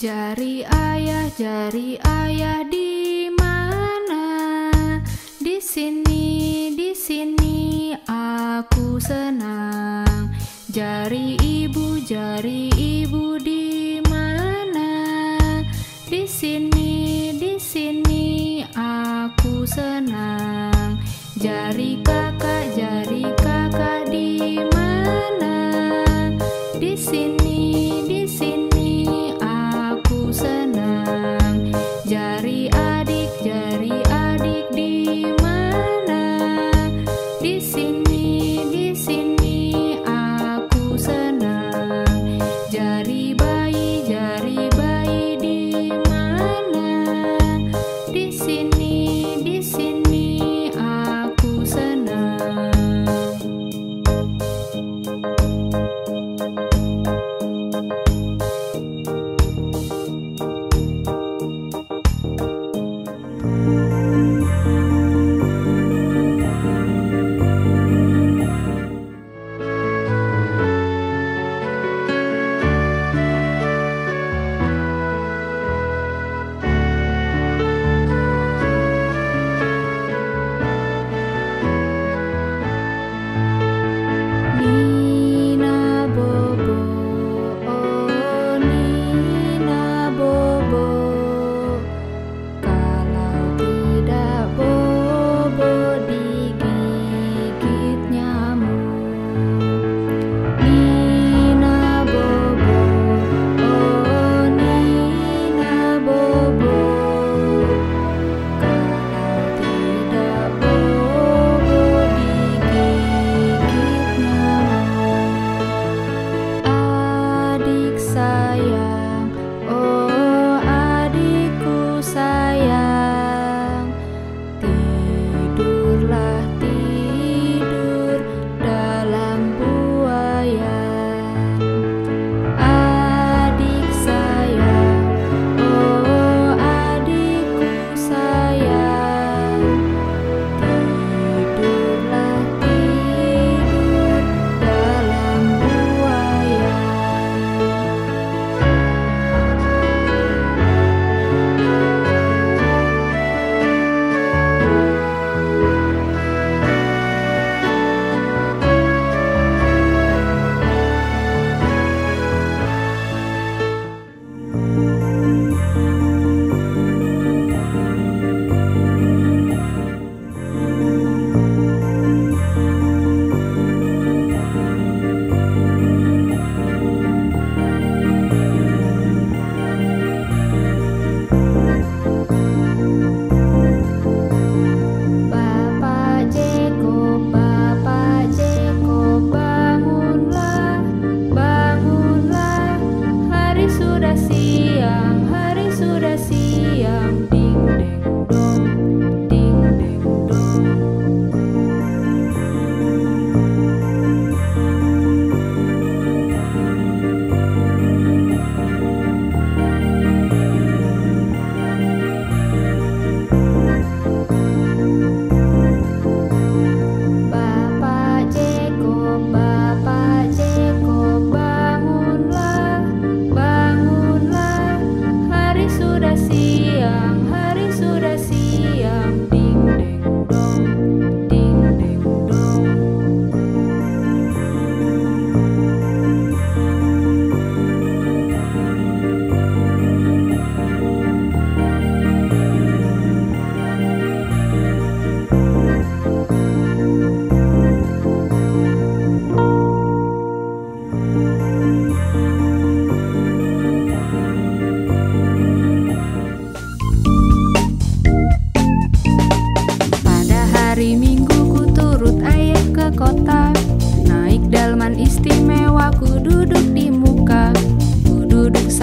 Jari ayah, jari ayah di mana? Di sini, di sini aku senang. Jari ibu, jari ibu di mana? Di sini. Mana? Di sini,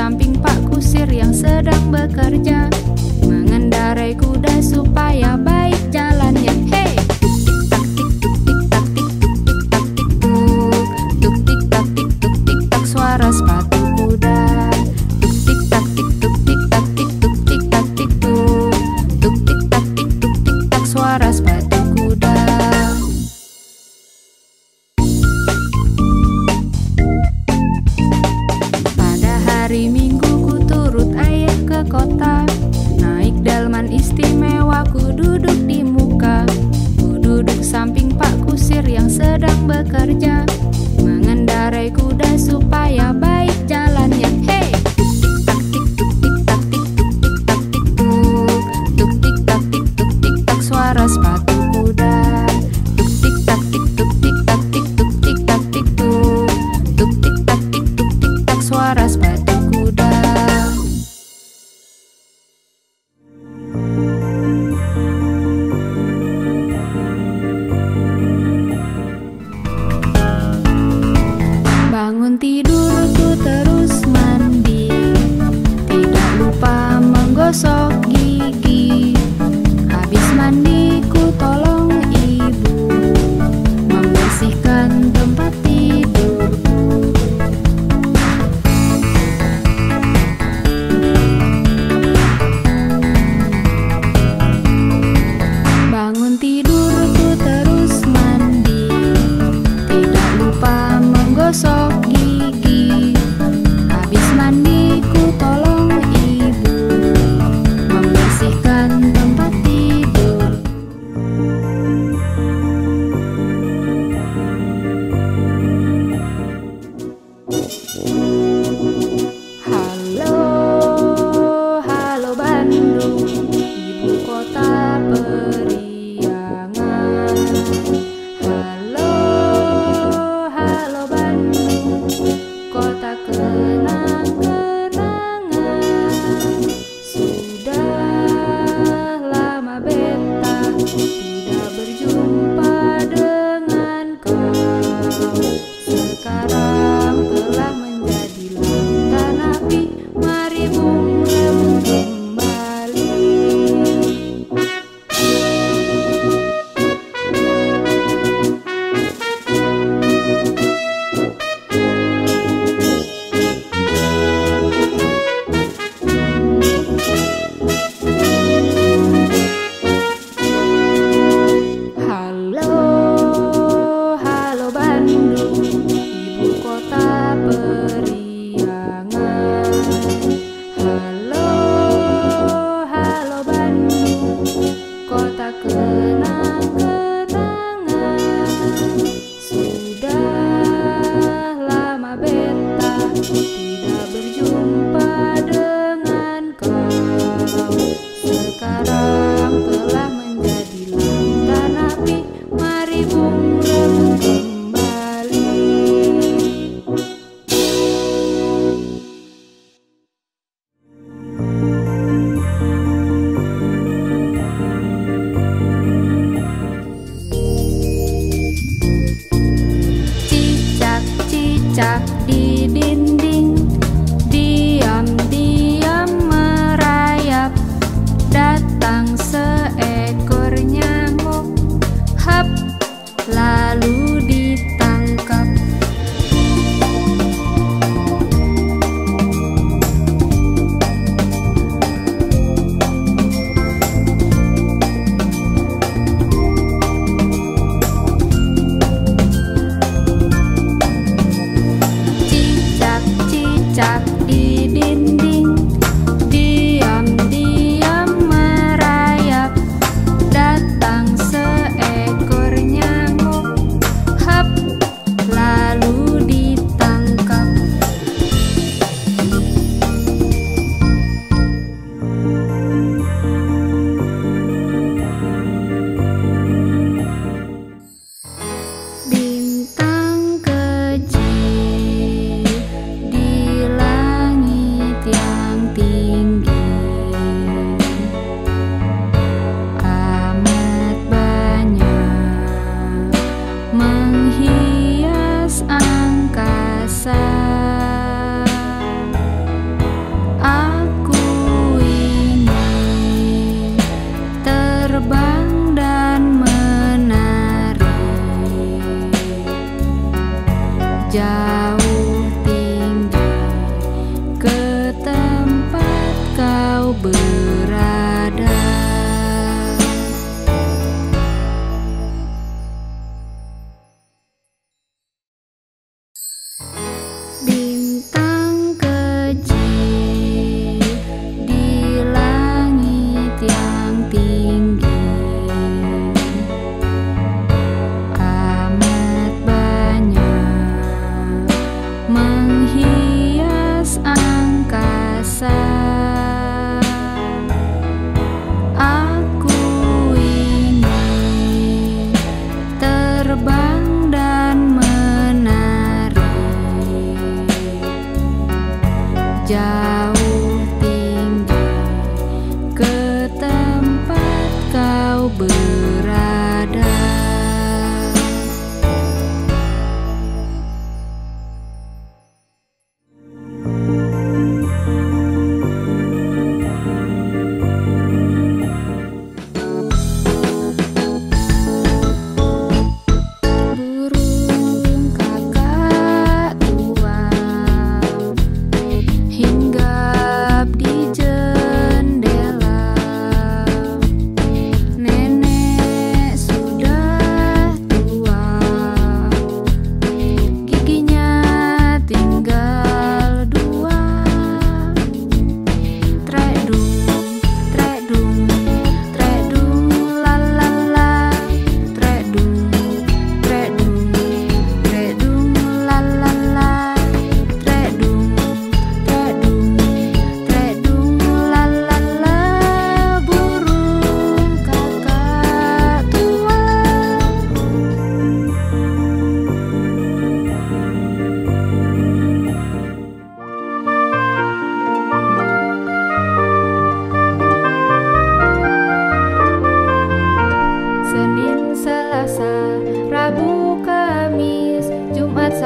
samping Pak Kusir yang sedang bekerja. Mengendarai kuda supaya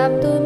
Sabtu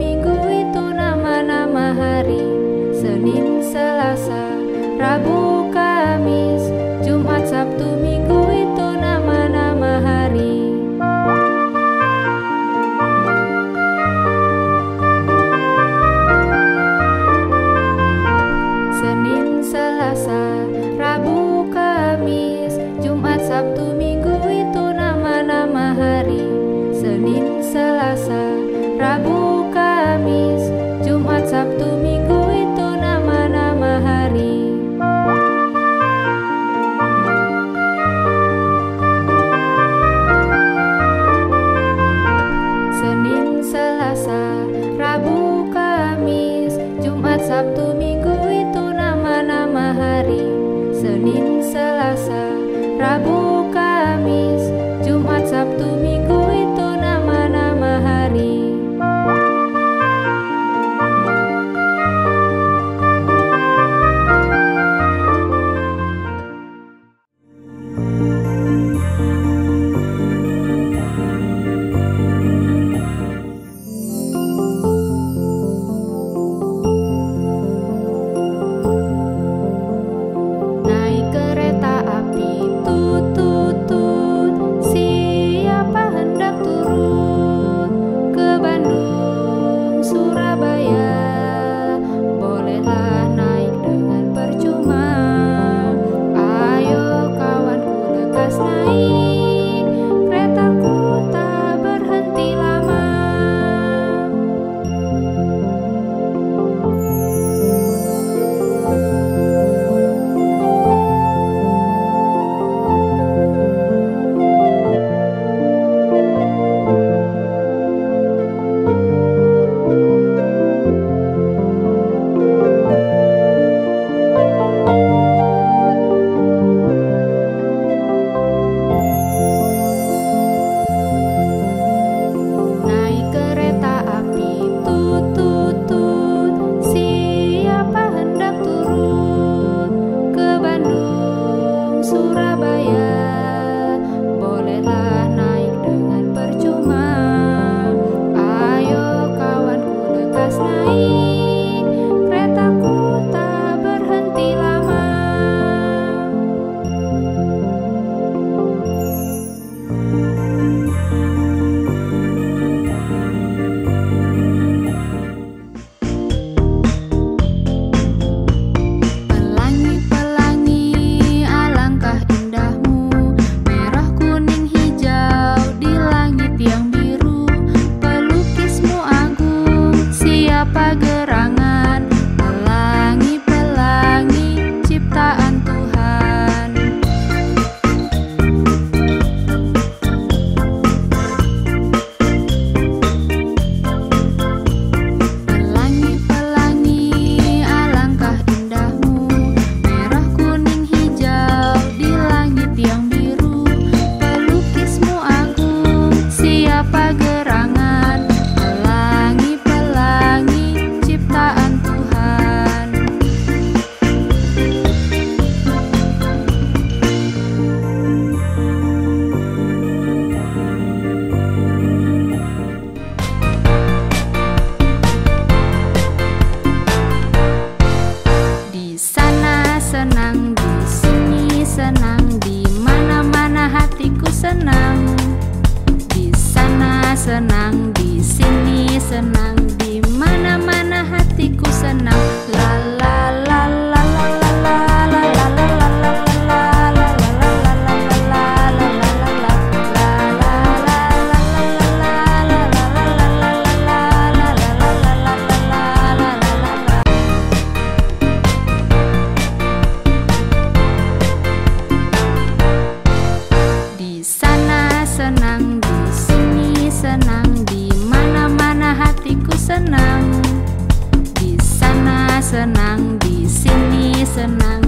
senang di sini senang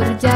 Добрый.